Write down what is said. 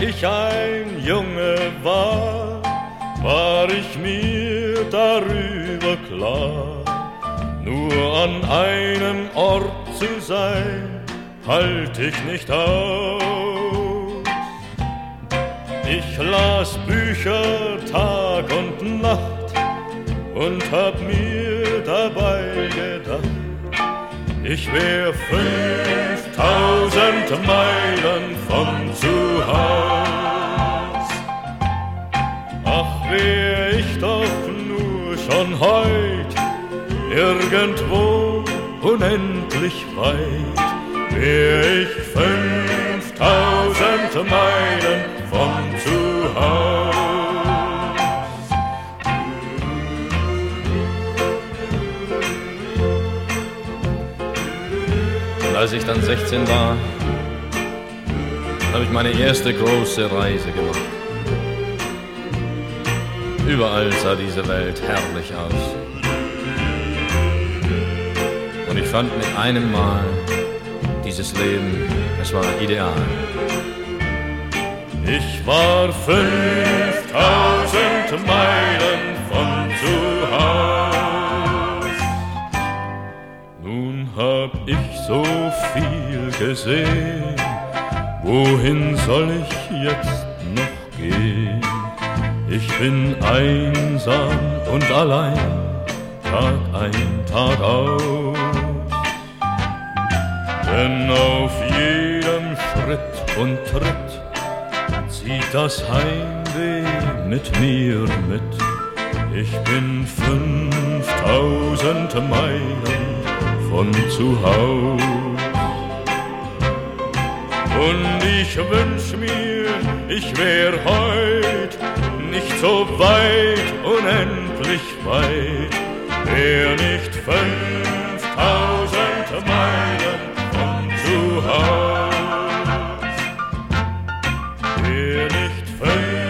ich ein Junge war, war ich mir darüber klar. Nur an einem Ort zu sein, halt ich nicht aus. Ich las Bücher Tag und Nacht und hab mir dabei gedacht, ich wär 5000 Meilen von zu Haus. Ach, wär ich doch nur schon heut irgendwo unendlich weit, wär ich 5000 Meilen von zu Haus. Als ich dann 16 war, habe ich meine erste große Reise gemacht. Überall sah diese Welt herrlich aus. Und ich fand mit einem Mal dieses Leben, es war ideal. Ich war 5000 Meilen von zu Haus. Nun hab ich so viel gesehen, wohin soll ich jetzt noch gehen? Ich bin einsam und allein, Tag ein, Tag aus. Denn auf jedem Schritt und Tritt zieht das Heimweh mit mir mit. Ich bin 5000 Meilen von zu Haus. Und ich wünsch mir, ich wär heut nicht so weit, unendlich weit, wär nicht fünftausend Meilen von zu Haus, wär nicht fünftausend